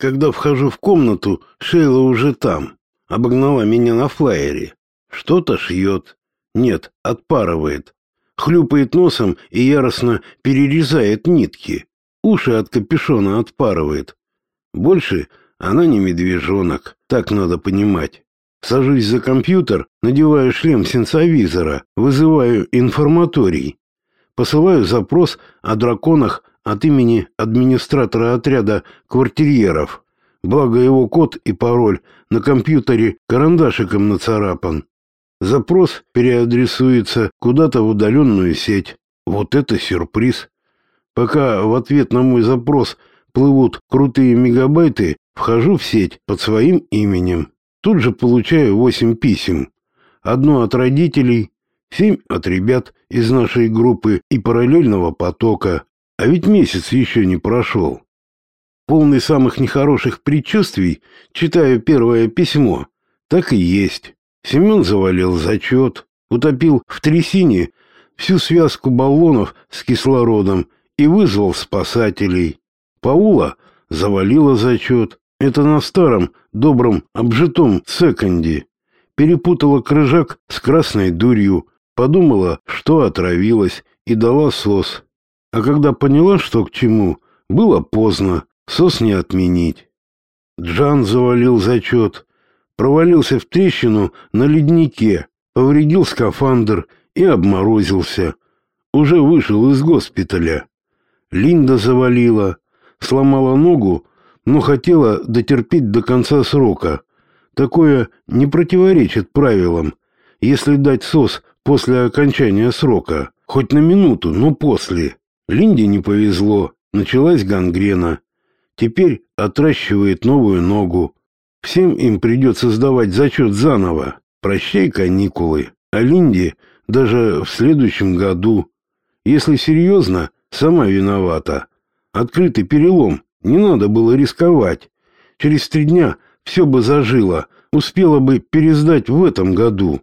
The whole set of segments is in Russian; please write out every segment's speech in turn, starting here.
Когда вхожу в комнату, Шейла уже там. Обогнала меня на флайере. Что-то шьет. Нет, отпарывает. Хлюпает носом и яростно перерезает нитки. Уши от капюшона отпарывает. Больше она не медвежонок, так надо понимать. Сажусь за компьютер, надеваю шлем сенсовизора, вызываю информаторий. Посылаю запрос о драконах от имени администратора отряда квартирьеров. Благо его код и пароль на компьютере карандашиком нацарапан. Запрос переадресуется куда-то в удаленную сеть. Вот это сюрприз. Пока в ответ на мой запрос плывут крутые мегабайты, вхожу в сеть под своим именем. Тут же получаю восемь писем. Одно от родителей, семь от ребят из нашей группы и параллельного потока. А ведь месяц еще не прошел. Полный самых нехороших предчувствий, читаю первое письмо. Так и есть. Семен завалил зачет, утопил в трясине всю связку баллонов с кислородом и вызвал спасателей. Паула завалила зачет. Это на старом, добром, обжитом секонде. Перепутала крыжак с красной дурью, подумала, что отравилась, и дала сос. А когда поняла, что к чему, было поздно, сос не отменить. Джан завалил зачет, провалился в трещину на леднике, повредил скафандр и обморозился. Уже вышел из госпиталя. Линда завалила, сломала ногу, но хотела дотерпеть до конца срока. Такое не противоречит правилам. Если дать СОС после окончания срока, хоть на минуту, но после. Линде не повезло, началась гангрена. Теперь отращивает новую ногу. Всем им придется сдавать зачет заново. Прощай каникулы. А Линде даже в следующем году. Если серьезно, сама виновата. Открытый перелом, не надо было рисковать. Через три дня все бы зажило, успела бы пересдать в этом году.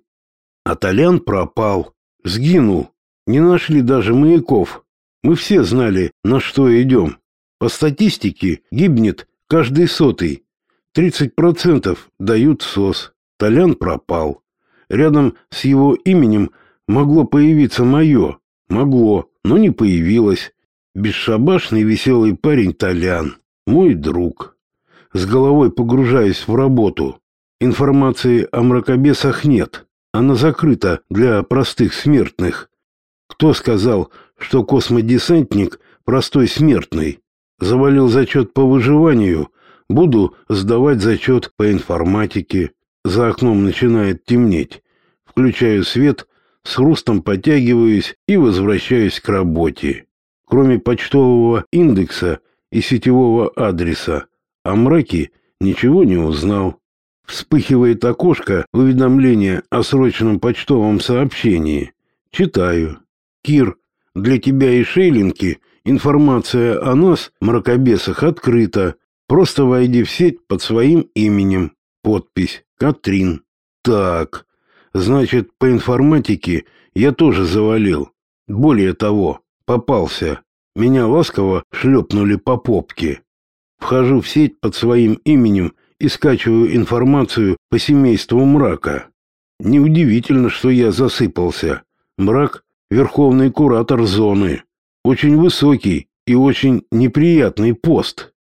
А Толян пропал, сгинул. Не нашли даже маяков. Мы все знали, на что идем. По статистике гибнет каждый сотый. 30% дают СОС. Толян пропал. Рядом с его именем могло появиться мое. Могло, но не появилось. Бесшабашный веселый парень Толян. Мой друг. С головой погружаясь в работу. Информации о мракобесах нет. Она закрыта для простых смертных. Кто сказал, что космодесантник простой смертный? Завалил зачет по выживанию, буду сдавать зачет по информатике. За окном начинает темнеть. Включаю свет, с хрустом подтягиваюсь и возвращаюсь к работе. Кроме почтового индекса и сетевого адреса, о мраке ничего не узнал. Вспыхивает окошко уведомления о срочном почтовом сообщении. Читаю. Кир, для тебя и Шейлинки информация о нас, мракобесах, открыта. Просто войди в сеть под своим именем. Подпись Катрин. Так. Значит, по информатике я тоже завалил. Более того, попался. Меня ласково шлепнули по попке. Вхожу в сеть под своим именем и скачиваю информацию по семейству мрака. Неудивительно, что я засыпался. Мрак — верховный куратор зоны. Очень высокий и очень неприятный пост.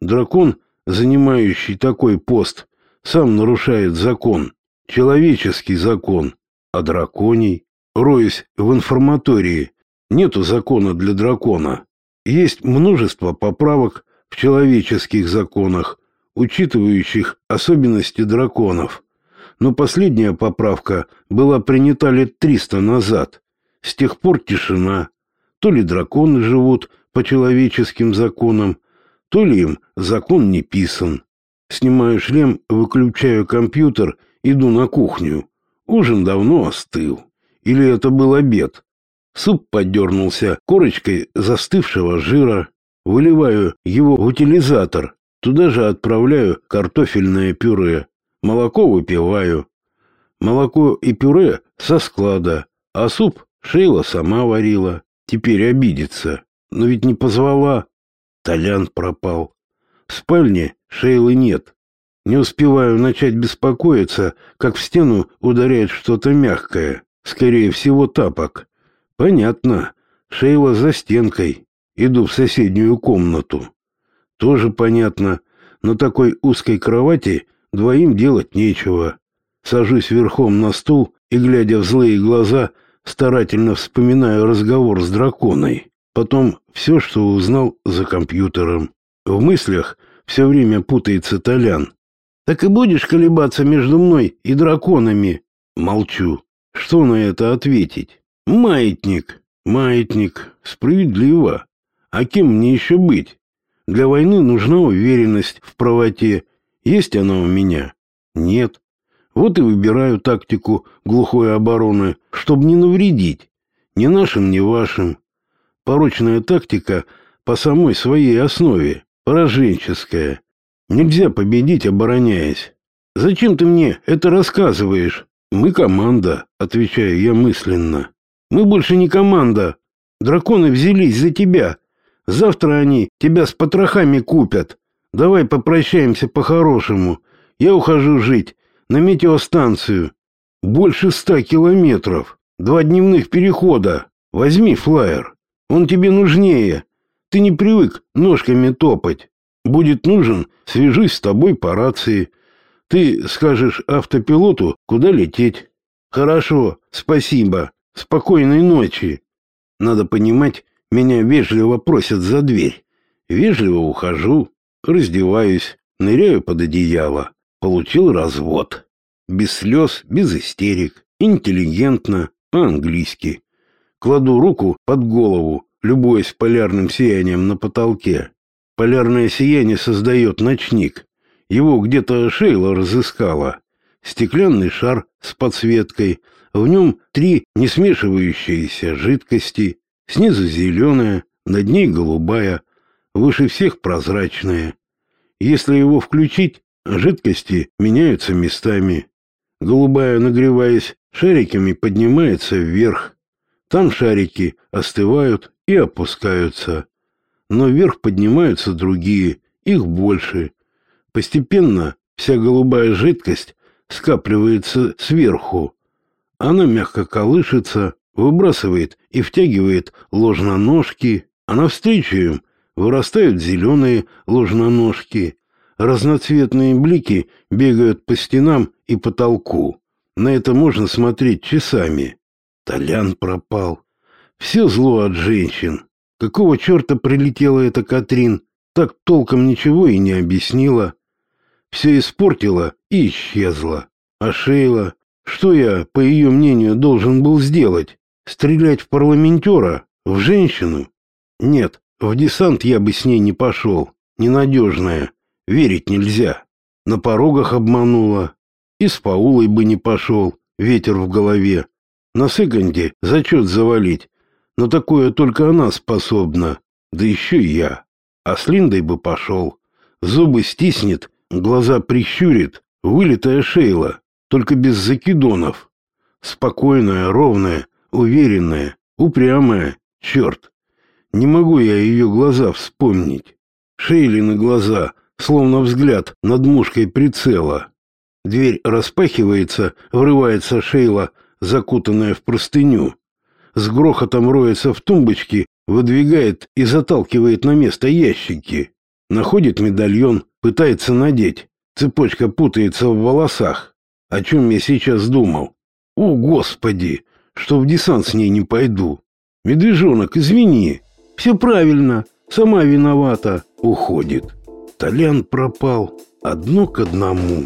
Дракон, занимающий такой пост, сам нарушает закон, человеческий закон, а драконий, роясь в информатории, нету закона для дракона. Есть множество поправок в человеческих законах, учитывающих особенности драконов. Но последняя поправка была принята лет триста назад. С тех пор тишина. То ли драконы живут по человеческим законам, то ли им закон не писан. Снимаю шлем, выключаю компьютер, иду на кухню. Ужин давно остыл. Или это был обед? Суп подернулся корочкой застывшего жира. Выливаю его в утилизатор. Туда же отправляю картофельное пюре. Молоко выпиваю. Молоко и пюре со склада, а суп Шейла сама варила. Теперь обидится. Но ведь не позвала. Толян пропал. В спальне Шейлы нет. Не успеваю начать беспокоиться, как в стену ударяет что-то мягкое, скорее всего, тапок. Понятно. Шейла за стенкой. Иду в соседнюю комнату. Тоже понятно. На такой узкой кровати двоим делать нечего. Сажусь верхом на стул и, глядя в злые глаза, старательно вспоминаю разговор с драконой. Потом все, что узнал за компьютером. В мыслях все время путается Толян. «Так и будешь колебаться между мной и драконами?» Молчу. Что на это ответить? «Маятник. Маятник. Справедливо. А кем мне еще быть? Для войны нужна уверенность в правоте. Есть она у меня? Нет. Вот и выбираю тактику глухой обороны, чтобы не навредить. Ни нашим, ни вашим. Порочная тактика по самой своей основе, пораженческая. Нельзя победить, обороняясь. Зачем ты мне это рассказываешь? Мы команда, отвечаю я мысленно. Мы больше не команда. Драконы взялись за тебя. Завтра они тебя с потрохами купят. Давай попрощаемся по-хорошему. Я ухожу жить на метеостанцию. Больше ста километров. Два дневных перехода. Возьми флайер. Он тебе нужнее. Ты не привык ножками топать. Будет нужен, свяжусь с тобой по рации. Ты скажешь автопилоту, куда лететь. Хорошо, спасибо. Спокойной ночи. Надо понимать, меня вежливо просят за дверь. Вежливо ухожу, раздеваюсь, ныряю под одеяло. Получил развод. Без слез, без истерик, интеллигентно, по-английски. Кладу руку под голову, любуясь полярным сиянием на потолке. Полярное сияние создает ночник. Его где-то Шейла разыскала. Стеклянный шар с подсветкой. В нем три несмешивающиеся жидкости. Снизу зеленая, над ней голубая, выше всех прозрачная. Если его включить, жидкости меняются местами. Голубая, нагреваясь шариками, поднимается вверх. Там шарики остывают и опускаются. Но вверх поднимаются другие, их больше. Постепенно вся голубая жидкость скапливается сверху. Она мягко колышется, выбрасывает и втягивает ложноножки, а навстречу им вырастают зеленые ложноножки. Разноцветные блики бегают по стенам и потолку. На это можно смотреть часами. Толян пропал. Все зло от женщин. Какого черта прилетела эта Катрин? Так толком ничего и не объяснила. Все испортила и исчезла. А Шейла, что я, по ее мнению, должен был сделать? Стрелять в парламентера? В женщину? Нет, в десант я бы с ней не пошел. Ненадежная. Верить нельзя. На порогах обманула. И с Паулой бы не пошел. Ветер в голове. На секунде зачет завалить. Но такое только она способна. Да еще и я. А с Линдой бы пошел. Зубы стиснет, глаза прищурит. Вылитая Шейла. Только без закидонов. Спокойная, ровная, уверенная, упрямая, черт. Не могу я ее глаза вспомнить. Шейлины глаза, словно взгляд над мушкой прицела. Дверь распахивается, врывается Шейла, закутанная в простыню. С грохотом роется в тумбочке, выдвигает и заталкивает на место ящики. Находит медальон, пытается надеть. Цепочка путается в волосах. О чем я сейчас думал? О, Господи! что в десант с ней не пойду. Медвежонок, извини. Все правильно, сама виновата. Уходит. Толян пропал одно к одному.